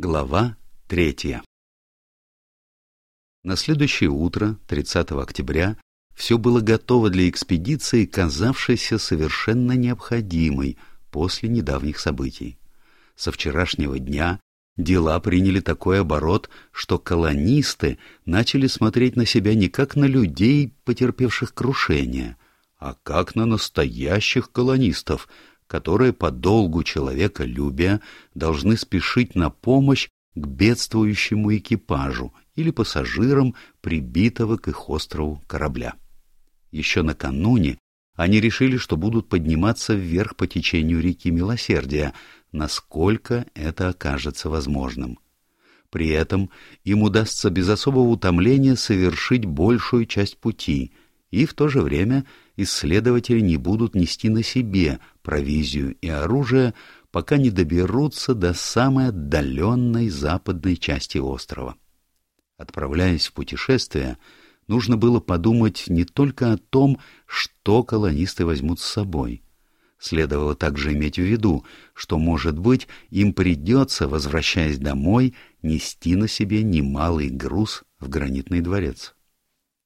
Глава третья На следующее утро, 30 октября, все было готово для экспедиции, казавшейся совершенно необходимой после недавних событий. Со вчерашнего дня дела приняли такой оборот, что колонисты начали смотреть на себя не как на людей, потерпевших крушение, а как на настоящих колонистов — которые по долгу человеколюбия должны спешить на помощь к бедствующему экипажу или пассажирам прибитого к их острову корабля. Еще накануне они решили, что будут подниматься вверх по течению реки Милосердия, насколько это окажется возможным. При этом им удастся без особого утомления совершить большую часть пути, и в то же время исследователи не будут нести на себе провизию и оружие, пока не доберутся до самой отдаленной западной части острова. Отправляясь в путешествие, нужно было подумать не только о том, что колонисты возьмут с собой. Следовало также иметь в виду, что, может быть, им придется, возвращаясь домой, нести на себе немалый груз в гранитный дворец.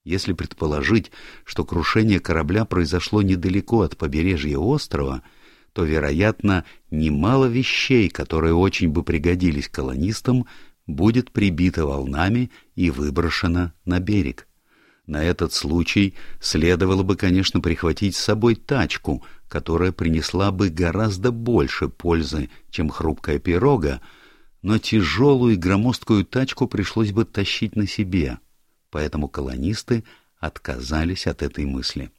Если предположить, что крушение корабля произошло недалеко от побережья острова, то, вероятно, немало вещей, которые очень бы пригодились колонистам, будет прибито волнами и выброшено на берег. На этот случай следовало бы, конечно, прихватить с собой тачку, которая принесла бы гораздо больше пользы, чем хрупкая пирога, но тяжелую и громоздкую тачку пришлось бы тащить на себе — поэтому колонисты отказались от этой мысли.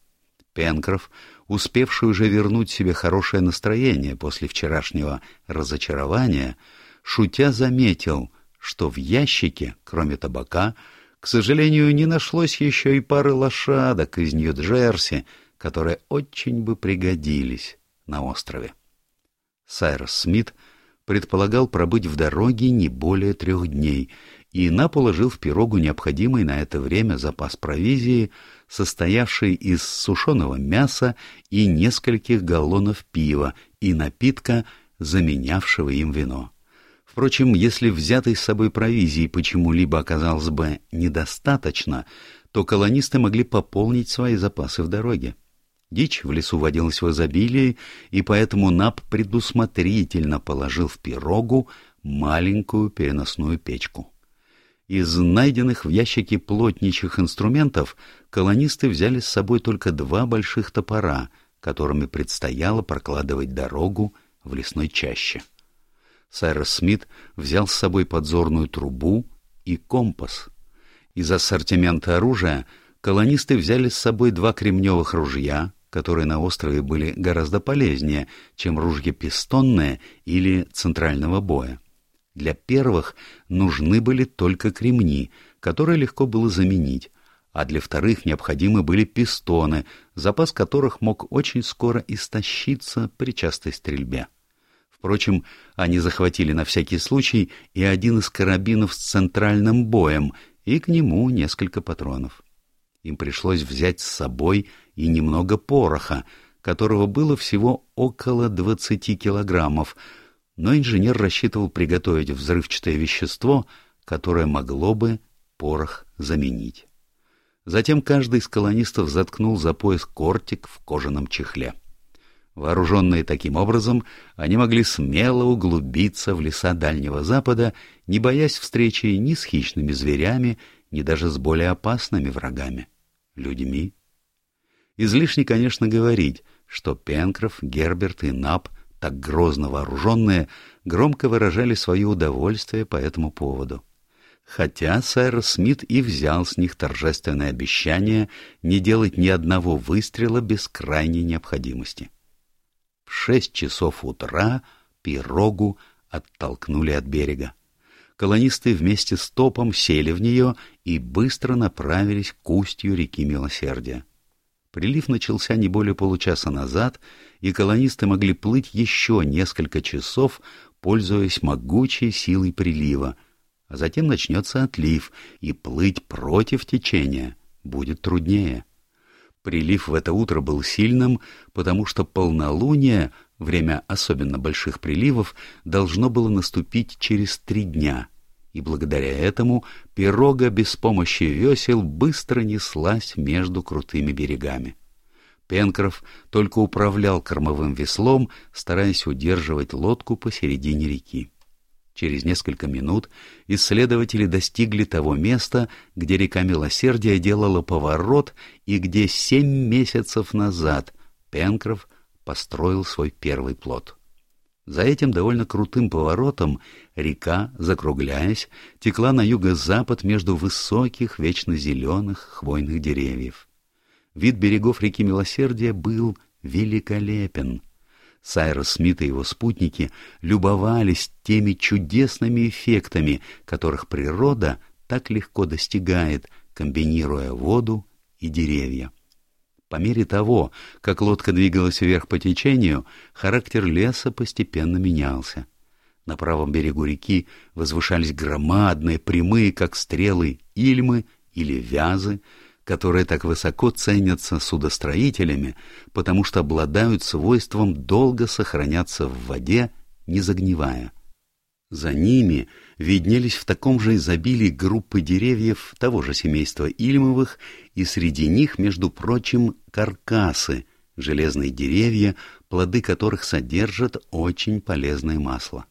Пенкроф, успевший уже вернуть себе хорошее настроение после вчерашнего разочарования, шутя заметил, что в ящике, кроме табака, к сожалению, не нашлось еще и пары лошадок из Нью-Джерси, которые очень бы пригодились на острове. Сайрос Смит предполагал пробыть в дороге не более трех дней и Ина положил в пирогу необходимый на это время запас провизии, состоявший из сушеного мяса и нескольких галлонов пива и напитка, заменявшего им вино. Впрочем, если взятой с собой провизии почему-либо оказалось бы недостаточно, то колонисты могли пополнить свои запасы в дороге. Дичь в лесу водилась в изобилии, и поэтому Нап предусмотрительно положил в пирогу маленькую переносную печку. Из найденных в ящике плотничьих инструментов колонисты взяли с собой только два больших топора, которыми предстояло прокладывать дорогу в лесной чаще. Сайрос Смит взял с собой подзорную трубу и компас. Из ассортимента оружия колонисты взяли с собой два кремневых ружья, которые на острове были гораздо полезнее, чем ружья пистонные или центрального боя. Для первых нужны были только кремни, которые легко было заменить, а для вторых необходимы были пистоны, запас которых мог очень скоро истощиться при частой стрельбе. Впрочем, они захватили на всякий случай и один из карабинов с центральным боем, и к нему несколько патронов. Им пришлось взять с собой и немного пороха, которого было всего около двадцати килограммов, но инженер рассчитывал приготовить взрывчатое вещество, которое могло бы порох заменить. Затем каждый из колонистов заткнул за пояс кортик в кожаном чехле. Вооруженные таким образом, они могли смело углубиться в леса Дальнего Запада, не боясь встречи ни с хищными зверями, ни даже с более опасными врагами — людьми. Излишне, конечно, говорить, что Пенкроф, Герберт и Нап — так грозно вооруженные, громко выражали свое удовольствие по этому поводу. Хотя Сайрос Смит и взял с них торжественное обещание не делать ни одного выстрела без крайней необходимости. В шесть часов утра пирогу оттолкнули от берега. Колонисты вместе с топом сели в нее и быстро направились к устью реки Милосердия. Прилив начался не более получаса назад, и колонисты могли плыть еще несколько часов, пользуясь могучей силой прилива. А затем начнется отлив, и плыть против течения будет труднее. Прилив в это утро был сильным, потому что полнолуние время особенно больших приливов, должно было наступить через три дня, и благодаря этому пирога без помощи весел быстро неслась между крутыми берегами. Пенкроф только управлял кормовым веслом, стараясь удерживать лодку посередине реки. Через несколько минут исследователи достигли того места, где река Милосердия делала поворот и где семь месяцев назад Пенкроф построил свой первый плод. За этим довольно крутым поворотом река, закругляясь, текла на юго-запад между высоких, вечно зеленых хвойных деревьев. Вид берегов реки Милосердия был великолепен. Сайрос Смит и его спутники любовались теми чудесными эффектами, которых природа так легко достигает, комбинируя воду и деревья. По мере того, как лодка двигалась вверх по течению, характер леса постепенно менялся. На правом берегу реки возвышались громадные, прямые, как стрелы, ильмы или вязы, которые так высоко ценятся судостроителями, потому что обладают свойством долго сохраняться в воде, не загнивая. За ними виднелись в таком же изобилии группы деревьев того же семейства ильмовых, и среди них, между прочим, каркасы, железные деревья, плоды которых содержат очень полезное масло.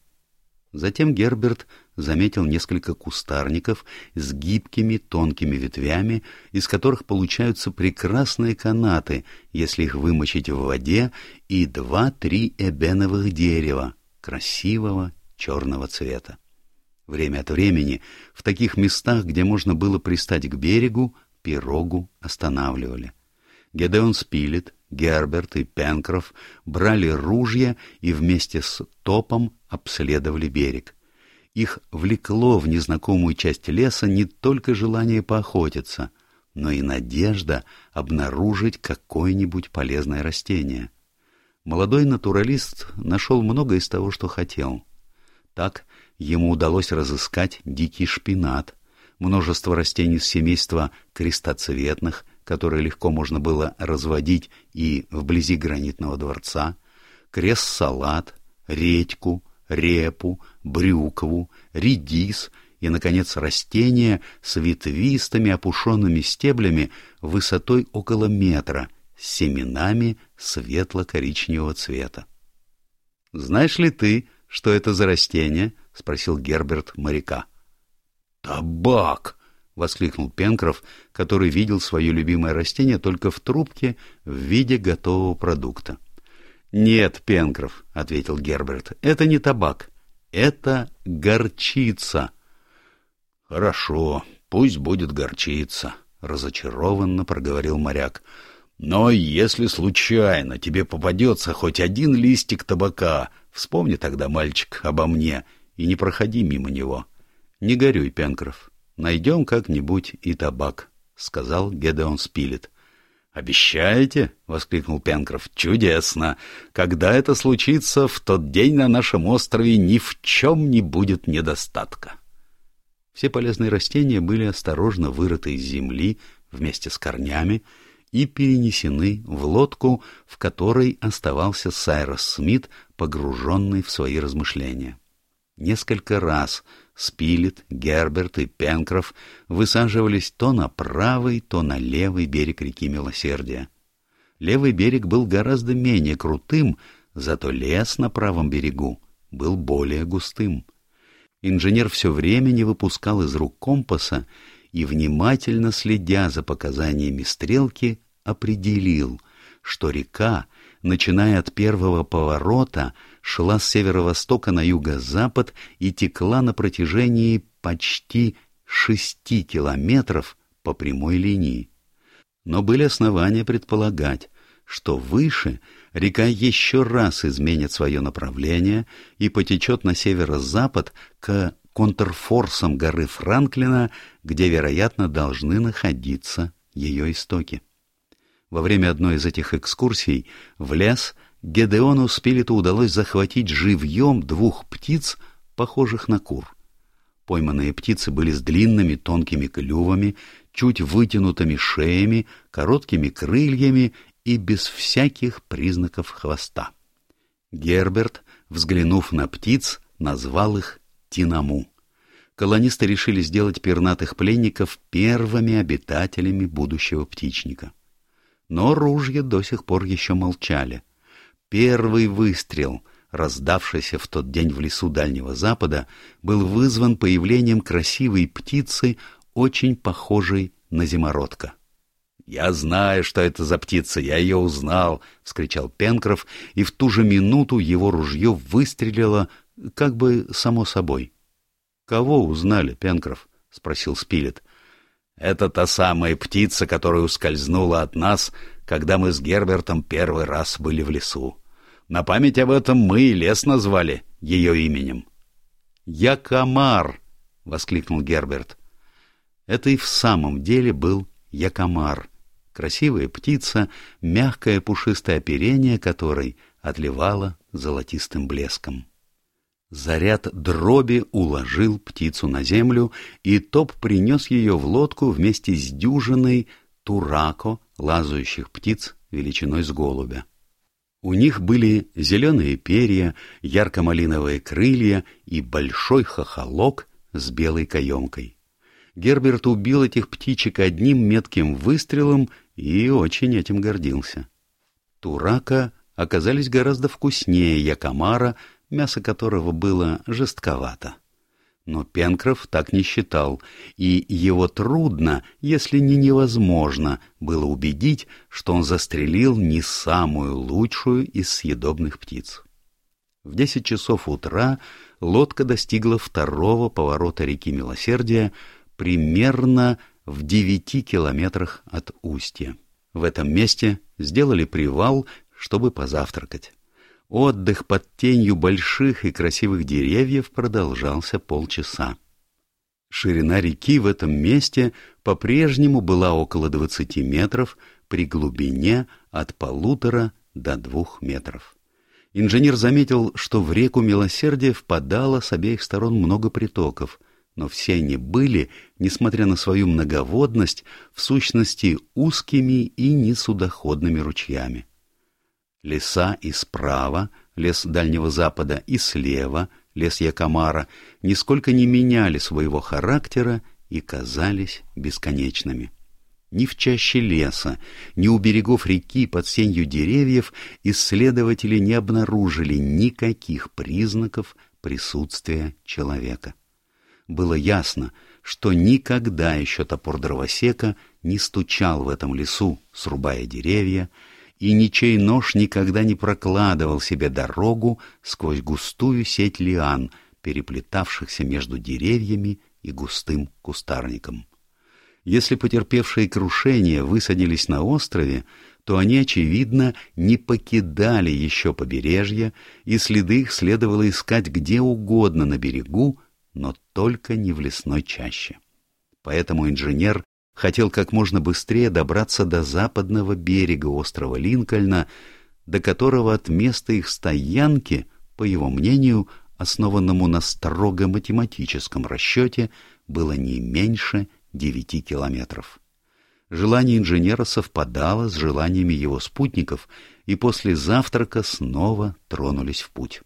Затем Герберт заметил несколько кустарников с гибкими тонкими ветвями, из которых получаются прекрасные канаты, если их вымочить в воде, и два-три эбеновых дерева красивого черного цвета. Время от времени в таких местах, где можно было пристать к берегу, пирогу останавливали. Гедеон Спилет, Герберт и Пенкроф брали ружья и вместе с топом обследовали берег. Их влекло в незнакомую часть леса не только желание поохотиться, но и надежда обнаружить какое-нибудь полезное растение. Молодой натуралист нашел много из того, что хотел. Так ему удалось разыскать дикий шпинат, множество растений семейства крестоцветных, которые легко можно было разводить и вблизи гранитного дворца, крест-салат, редьку, репу, брюкву, редис и, наконец, растения с ветвистыми опушенными стеблями высотой около метра, с семенами светло-коричневого цвета. «Знаешь ли ты, что это за растение?» — спросил Герберт моряка. «Табак!» — воскликнул Пенкроф, который видел свое любимое растение только в трубке в виде готового продукта. «Нет, Пенкроф», — ответил Герберт, — «это не табак, это горчица». «Хорошо, пусть будет горчица», — разочарованно проговорил моряк. «Но если случайно тебе попадется хоть один листик табака, вспомни тогда, мальчик, обо мне и не проходи мимо него». «Не горюй, Пенкроф, найдем как-нибудь и табак», — сказал Гедеон Спилет. «Обещаете?» — воскликнул Пенкроф. «Чудесно! Когда это случится, в тот день на нашем острове ни в чем не будет недостатка». Все полезные растения были осторожно вырыты из земли вместе с корнями и перенесены в лодку, в которой оставался Сайрос Смит, погруженный в свои размышления. Несколько раз Спилет, Герберт и Пенкроф высаживались то на правый, то на левый берег реки Милосердия. Левый берег был гораздо менее крутым, зато лес на правом берегу был более густым. Инженер все время не выпускал из рук компаса и, внимательно следя за показаниями стрелки, определил, что река, начиная от первого поворота, шла с северо-востока на юго-запад и текла на протяжении почти шести километров по прямой линии. Но были основания предполагать, что выше река еще раз изменит свое направление и потечет на северо-запад к контрфорсам горы Франклина, где, вероятно, должны находиться ее истоки. Во время одной из этих экскурсий в лес Гедеону Спилету удалось захватить живьем двух птиц, похожих на кур. Пойманные птицы были с длинными тонкими клювами, чуть вытянутыми шеями, короткими крыльями и без всяких признаков хвоста. Герберт, взглянув на птиц, назвал их Тинаму. Колонисты решили сделать пернатых пленников первыми обитателями будущего птичника. Но ружья до сих пор еще молчали. Первый выстрел, раздавшийся в тот день в лесу Дальнего Запада, был вызван появлением красивой птицы, очень похожей на зимородка. «Я знаю, что это за птица, я ее узнал!» — вскричал Пенкроф, и в ту же минуту его ружье выстрелило как бы само собой. «Кого узнали, Пенкроф?» — спросил Спилет. «Это та самая птица, которая ускользнула от нас, когда мы с Гербертом первый раз были в лесу. На память об этом мы и лес назвали ее именем». «Я комар!» — воскликнул Герберт. Это и в самом деле был якомар, красивая птица, мягкое пушистое оперение которой отливало золотистым блеском. Заряд дроби уложил птицу на землю, и топ принес ее в лодку вместе с дюжиной турако, лазающих птиц величиной с голубя. У них были зеленые перья, ярко-малиновые крылья и большой хохолок с белой каемкой. Герберт убил этих птичек одним метким выстрелом и очень этим гордился. Турака оказались гораздо вкуснее якомара, мясо которого было жестковато. Но Пенкроф так не считал, и его трудно, если не невозможно, было убедить, что он застрелил не самую лучшую из съедобных птиц. В десять часов утра лодка достигла второго поворота реки Милосердия, примерно в девяти километрах от устья. В этом месте сделали привал, чтобы позавтракать. Отдых под тенью больших и красивых деревьев продолжался полчаса. Ширина реки в этом месте по-прежнему была около двадцати метров при глубине от полутора до двух метров. Инженер заметил, что в реку Милосердия впадало с обеих сторон много притоков — но все они были, несмотря на свою многоводность, в сущности узкими и несудоходными ручьями. Леса и справа, лес Дальнего Запада, и слева, лес Якомара, нисколько не меняли своего характера и казались бесконечными. Ни в чаще леса, ни у берегов реки под сенью деревьев исследователи не обнаружили никаких признаков присутствия человека было ясно, что никогда еще топор дровосека не стучал в этом лесу, срубая деревья, и ничей нож никогда не прокладывал себе дорогу сквозь густую сеть лиан, переплетавшихся между деревьями и густым кустарником. Если потерпевшие крушение высадились на острове, то они, очевидно, не покидали еще побережье, и следы их следовало искать где угодно на берегу, но только не в лесной чаще. Поэтому инженер хотел как можно быстрее добраться до западного берега острова Линкольна, до которого от места их стоянки, по его мнению, основанному на строго математическом расчете, было не меньше девяти километров. Желание инженера совпадало с желаниями его спутников, и после завтрака снова тронулись в путь.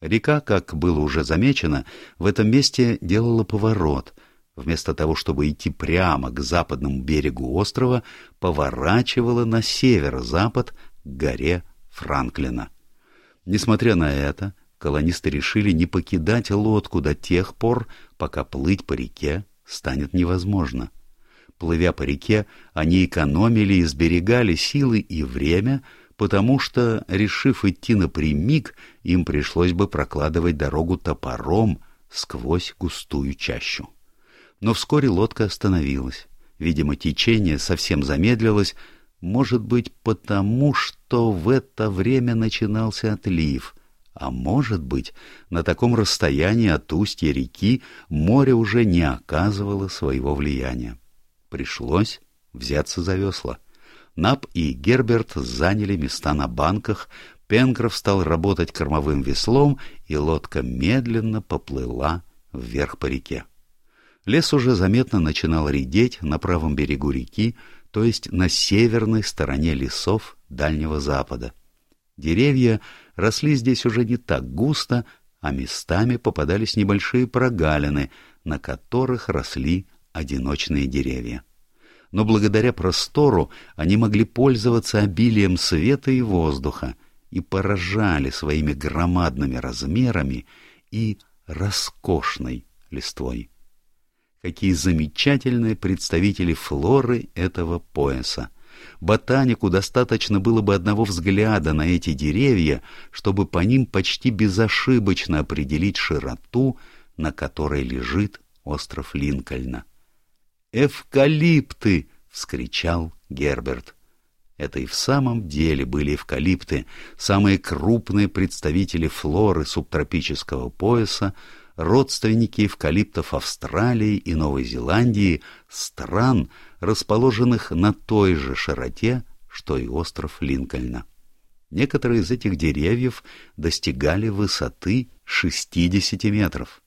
Река, как было уже замечено, в этом месте делала поворот. Вместо того, чтобы идти прямо к западному берегу острова, поворачивала на северо-запад к горе Франклина. Несмотря на это, колонисты решили не покидать лодку до тех пор, пока плыть по реке станет невозможно. Плывя по реке, они экономили и сберегали силы и время, потому что, решив идти напрямик, им пришлось бы прокладывать дорогу топором сквозь густую чащу. Но вскоре лодка остановилась. Видимо, течение совсем замедлилось, может быть, потому что в это время начинался отлив, а может быть, на таком расстоянии от устья реки море уже не оказывало своего влияния. Пришлось взяться за весла. Нап и Герберт заняли места на банках, Пенкроф стал работать кормовым веслом, и лодка медленно поплыла вверх по реке. Лес уже заметно начинал редеть на правом берегу реки, то есть на северной стороне лесов Дальнего Запада. Деревья росли здесь уже не так густо, а местами попадались небольшие прогалины, на которых росли одиночные деревья. Но благодаря простору они могли пользоваться обилием света и воздуха и поражали своими громадными размерами и роскошной листвой. Какие замечательные представители флоры этого пояса! Ботанику достаточно было бы одного взгляда на эти деревья, чтобы по ним почти безошибочно определить широту, на которой лежит остров Линкольна. «Эвкалипты!» — вскричал Герберт. Это и в самом деле были эвкалипты, самые крупные представители флоры субтропического пояса, родственники эвкалиптов Австралии и Новой Зеландии, стран, расположенных на той же широте, что и остров Линкольна. Некоторые из этих деревьев достигали высоты 60 метров.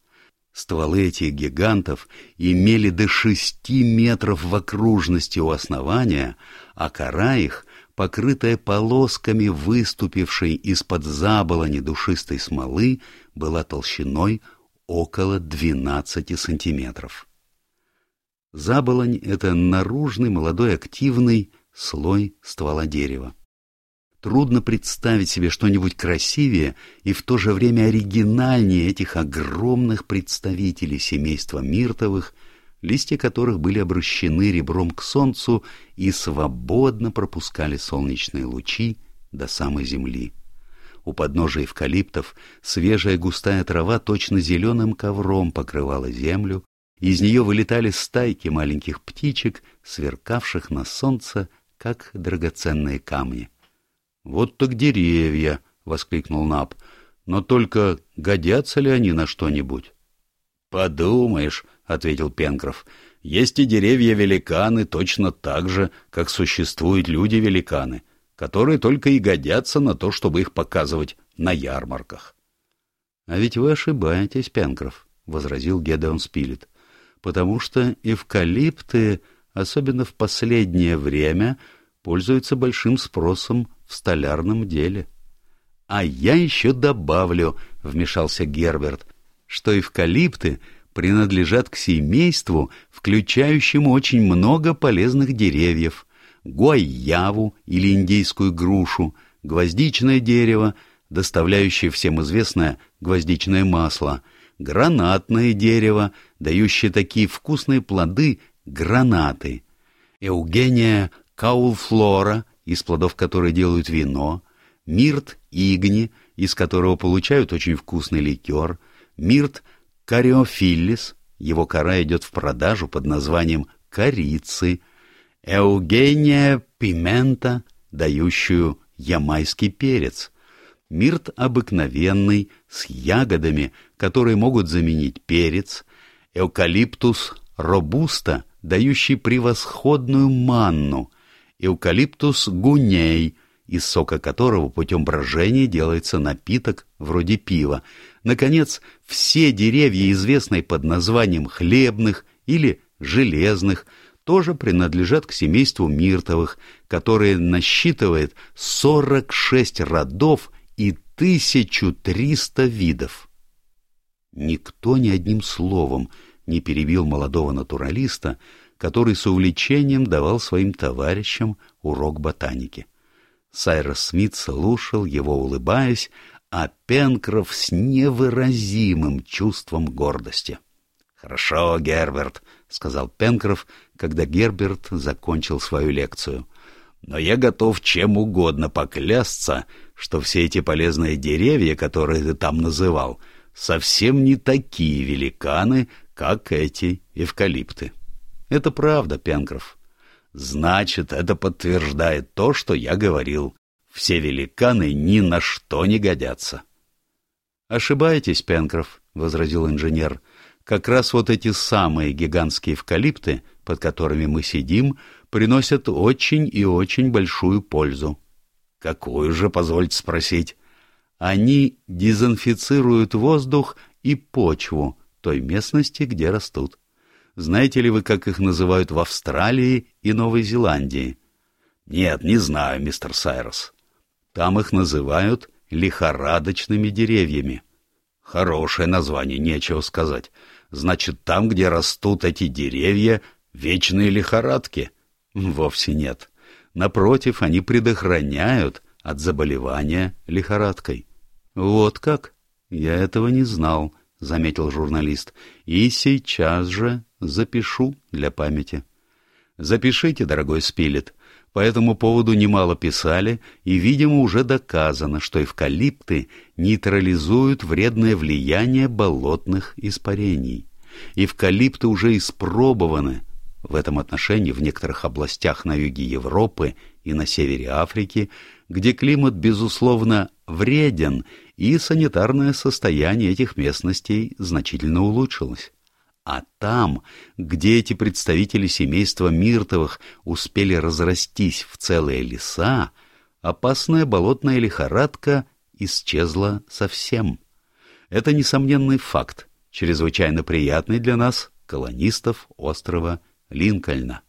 Стволы этих гигантов имели до шести метров в окружности у основания, а кора их, покрытая полосками выступившей из-под заболони душистой смолы, была толщиной около 12 сантиметров. Заболонь — это наружный молодой активный слой ствола дерева. Трудно представить себе что-нибудь красивее и в то же время оригинальнее этих огромных представителей семейства миртовых, листья которых были обращены ребром к солнцу и свободно пропускали солнечные лучи до самой земли. У подножия эвкалиптов свежая густая трава точно зеленым ковром покрывала землю, из нее вылетали стайки маленьких птичек, сверкавших на солнце, как драгоценные камни. — Вот так деревья! — воскликнул Наб. — Но только годятся ли они на что-нибудь? — Подумаешь, — ответил Пенкроф, — есть и деревья-великаны точно так же, как существуют люди-великаны, которые только и годятся на то, чтобы их показывать на ярмарках. — А ведь вы ошибаетесь, Пенкроф, — возразил Гедеон Спилет, — потому что эвкалипты, особенно в последнее время, пользуются большим спросом в столярном деле. — А я еще добавлю, — вмешался Герберт, — что эвкалипты принадлежат к семейству, включающему очень много полезных деревьев — гуайяву или индейскую грушу, гвоздичное дерево, доставляющее всем известное гвоздичное масло, гранатное дерево, дающее такие вкусные плоды — гранаты, Евгения каулфлора, из плодов которой делают вино, мирт игни, из которого получают очень вкусный ликер, мирт кариофиллис, его кора идет в продажу под названием корицы, эугения пимента, дающую ямайский перец, мирт обыкновенный, с ягодами, которые могут заменить перец, эукалиптус робуста, дающий превосходную манну, эукалиптус гуней, из сока которого путем брожения делается напиток вроде пива. Наконец, все деревья, известные под названием хлебных или железных, тоже принадлежат к семейству миртовых, которое насчитывает 46 родов и 1300 видов. Никто ни одним словом не перебил молодого натуралиста, который с увлечением давал своим товарищам урок ботаники. Сайрос Смит слушал его, улыбаясь, а Пенкроф с невыразимым чувством гордости. «Хорошо, Герберт», — сказал Пенкроф, когда Герберт закончил свою лекцию. «Но я готов чем угодно поклясться, что все эти полезные деревья, которые ты там называл, совсем не такие великаны, как эти эвкалипты». Это правда, Пенкроф. Значит, это подтверждает то, что я говорил. Все великаны ни на что не годятся. Ошибаетесь, Пенкроф, — возразил инженер. Как раз вот эти самые гигантские эвкалипты, под которыми мы сидим, приносят очень и очень большую пользу. Какую же, позвольте спросить? Они дезинфицируют воздух и почву той местности, где растут. Знаете ли вы, как их называют в Австралии и Новой Зеландии? Нет, не знаю, мистер Сайрос. Там их называют лихорадочными деревьями. Хорошее название, нечего сказать. Значит, там, где растут эти деревья, вечные лихорадки? Вовсе нет. Напротив, они предохраняют от заболевания лихорадкой. Вот как? Я этого не знал, заметил журналист. И сейчас же запишу для памяти. Запишите, дорогой Спилет. По этому поводу немало писали, и, видимо, уже доказано, что эвкалипты нейтрализуют вредное влияние болотных испарений. Эвкалипты уже испробованы в этом отношении в некоторых областях на юге Европы и на севере Африки, где климат, безусловно, вреден, и санитарное состояние этих местностей значительно улучшилось. А там, где эти представители семейства Миртовых успели разрастись в целые леса, опасная болотная лихорадка исчезла совсем. Это несомненный факт, чрезвычайно приятный для нас, колонистов острова Линкольна.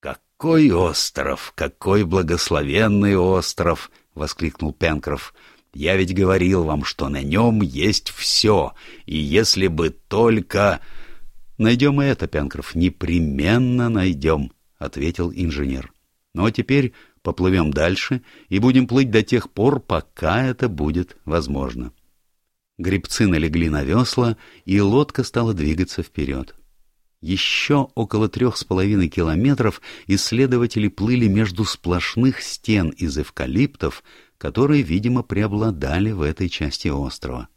«Какой остров! Какой благословенный остров!» — воскликнул Пенкроф. Я ведь говорил вам, что на нем есть все, и если бы только... — Найдем и это, Пенкроф, непременно найдем, — ответил инженер. — Ну а теперь поплывем дальше и будем плыть до тех пор, пока это будет возможно. Гребцы налегли на весла, и лодка стала двигаться вперед. Еще около трех с половиной километров исследователи плыли между сплошных стен из эвкалиптов, которые, видимо, преобладали в этой части острова.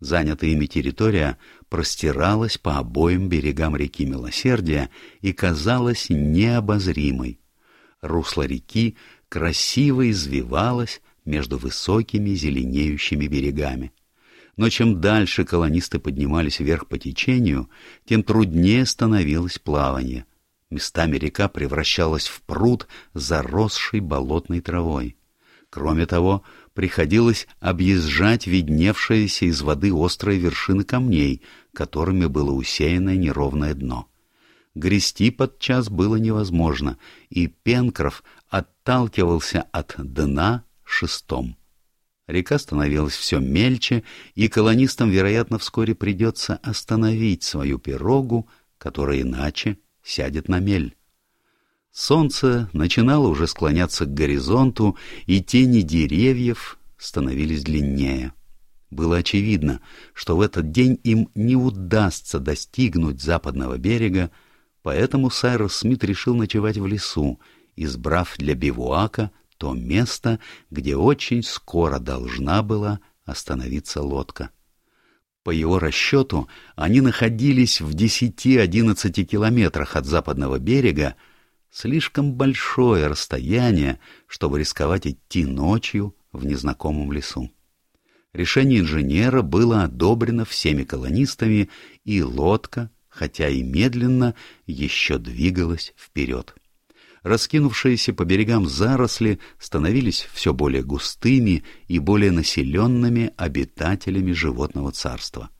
Занятая ими территория простиралась по обоим берегам реки Милосердия и казалась необозримой. Русло реки красиво извивалось между высокими зеленеющими берегами. Но чем дальше колонисты поднимались вверх по течению, тем труднее становилось плавание. Местами река превращалась в пруд, заросший болотной травой. Кроме того, приходилось объезжать видневшиеся из воды острые вершины камней, которыми было усеяно неровное дно. Грести подчас было невозможно, и Пенкроф отталкивался от дна шестом. Река становилась все мельче, и колонистам, вероятно, вскоре придется остановить свою пирогу, которая иначе сядет на мель. Солнце начинало уже склоняться к горизонту, и тени деревьев становились длиннее. Было очевидно, что в этот день им не удастся достигнуть западного берега, поэтому Сайрос Смит решил ночевать в лесу, избрав для бивуака то место, где очень скоро должна была остановиться лодка. По его расчету, они находились в десяти-одиннадцати километрах от западного берега, слишком большое расстояние, чтобы рисковать идти ночью в незнакомом лесу. Решение инженера было одобрено всеми колонистами, и лодка, хотя и медленно, еще двигалась вперед. Раскинувшиеся по берегам заросли становились все более густыми и более населенными обитателями животного царства.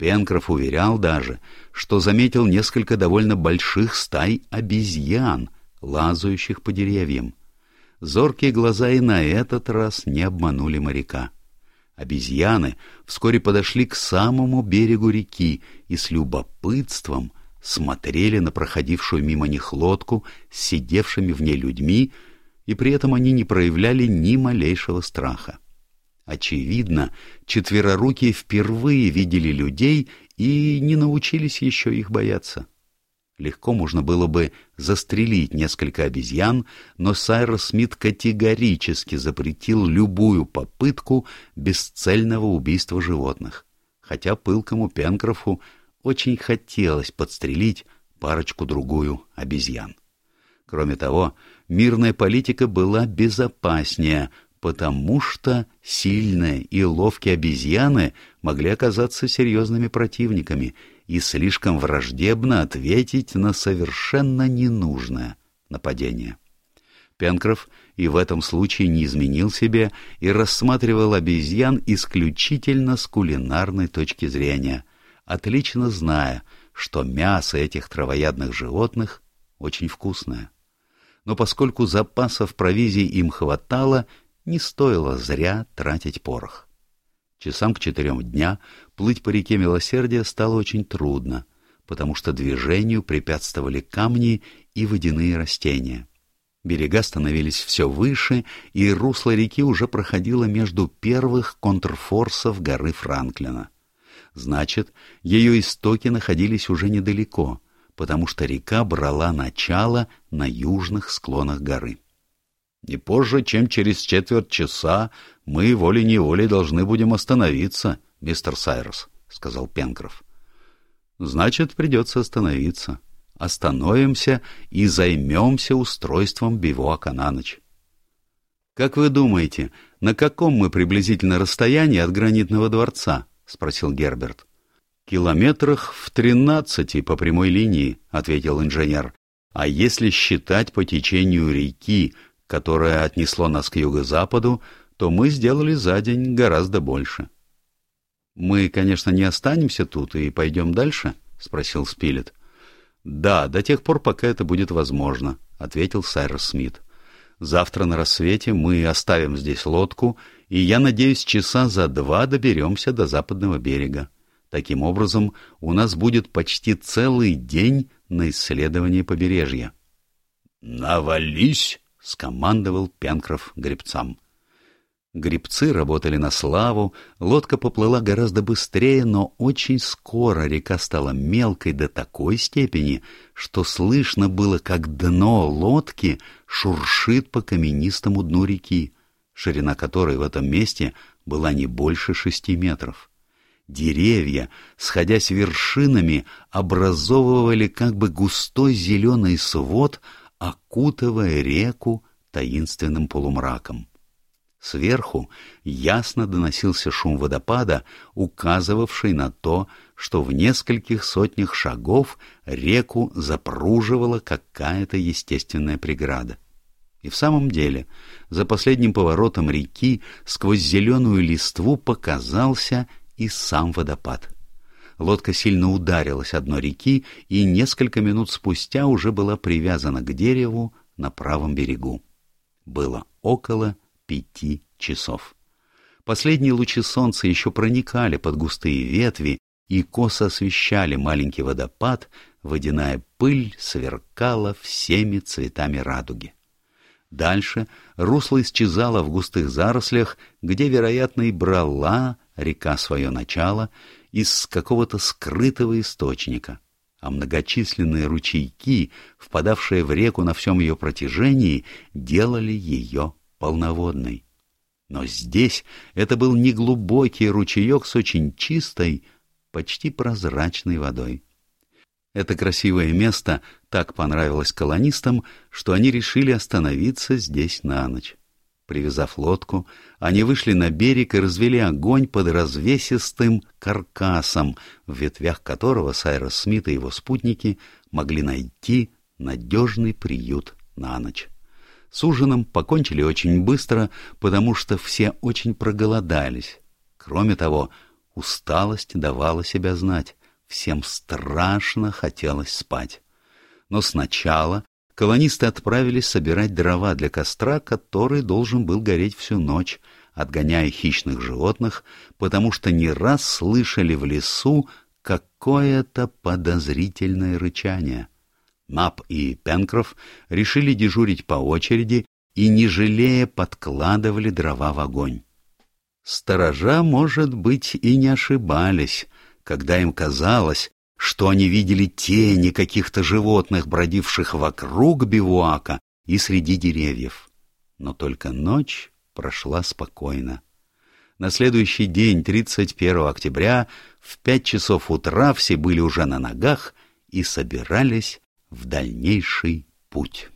Пенкроф уверял даже, что заметил несколько довольно больших стай обезьян, лазающих по деревьям. Зоркие глаза и на этот раз не обманули моряка. Обезьяны вскоре подошли к самому берегу реки и с любопытством смотрели на проходившую мимо них лодку с сидевшими в ней людьми, и при этом они не проявляли ни малейшего страха. Очевидно, четверорукие впервые видели людей и не научились еще их бояться. Легко можно было бы застрелить несколько обезьян, но Сайрос Смит категорически запретил любую попытку бесцельного убийства животных, хотя пылкому Пенкрофу очень хотелось подстрелить парочку-другую обезьян. Кроме того, мирная политика была безопаснее, потому что сильные и ловкие обезьяны могли оказаться серьезными противниками и слишком враждебно ответить на совершенно ненужное нападение. Пенкроф и в этом случае не изменил себе и рассматривал обезьян исключительно с кулинарной точки зрения, отлично зная, что мясо этих травоядных животных очень вкусное. Но поскольку запасов провизии им хватало, не стоило зря тратить порох. Часам к четырем дня плыть по реке Милосердия стало очень трудно, потому что движению препятствовали камни и водяные растения. Берега становились все выше, и русло реки уже проходило между первых контрфорсов горы Франклина. Значит, ее истоки находились уже недалеко, потому что река брала начало на южных склонах горы. Не позже, чем через четверть часа, мы волей-неволей должны будем остановиться, мистер Сайрос, — сказал Пенкроф. — Значит, придется остановиться. Остановимся и займемся устройством бивуака на ночь. — Как вы думаете, на каком мы приблизительно расстоянии от гранитного дворца? — спросил Герберт. — Километрах в тринадцати по прямой линии, — ответил инженер. — А если считать по течению реки, которое отнесло нас к юго-западу, то мы сделали за день гораздо больше. — Мы, конечно, не останемся тут и пойдем дальше? — спросил Спилет. — Да, до тех пор, пока это будет возможно, — ответил Сайрос Смит. — Завтра на рассвете мы оставим здесь лодку, и, я надеюсь, часа за два доберемся до западного берега. Таким образом, у нас будет почти целый день на исследование побережья. — Навались! — скомандовал Пенкроф гребцам. Гребцы работали на славу, лодка поплыла гораздо быстрее, но очень скоро река стала мелкой до такой степени, что слышно было, как дно лодки шуршит по каменистому дну реки, ширина которой в этом месте была не больше шести метров. Деревья, сходясь вершинами, образовывали как бы густой зеленый свод — окутывая реку таинственным полумраком. Сверху ясно доносился шум водопада, указывавший на то, что в нескольких сотнях шагов реку запруживала какая-то естественная преграда. И в самом деле, за последним поворотом реки сквозь зеленую листву показался и сам водопад — Лодка сильно ударилась о дно реки и несколько минут спустя уже была привязана к дереву на правом берегу. Было около пяти часов. Последние лучи солнца еще проникали под густые ветви и косо освещали маленький водопад, водяная пыль сверкала всеми цветами радуги. Дальше русло исчезало в густых зарослях, где, вероятно, и брала река свое начало, из какого-то скрытого источника, а многочисленные ручейки, впадавшие в реку на всем ее протяжении, делали ее полноводной. Но здесь это был неглубокий ручеек с очень чистой, почти прозрачной водой. Это красивое место так понравилось колонистам, что они решили остановиться здесь на ночь. Привязав лодку, они вышли на берег и развели огонь под развесистым каркасом, в ветвях которого Сайрос Смит и его спутники могли найти надежный приют на ночь. С ужином покончили очень быстро, потому что все очень проголодались. Кроме того, усталость давала себя знать. Всем страшно хотелось спать. Но сначала колонисты отправились собирать дрова для костра, который должен был гореть всю ночь, отгоняя хищных животных, потому что не раз слышали в лесу какое-то подозрительное рычание. Мап и Пенкроф решили дежурить по очереди и, не жалея, подкладывали дрова в огонь. Сторожа, может быть, и не ошибались, когда им казалось, что они видели тени каких-то животных, бродивших вокруг бивуака и среди деревьев. Но только ночь прошла спокойно. На следующий день, 31 октября, в пять часов утра все были уже на ногах и собирались в дальнейший путь.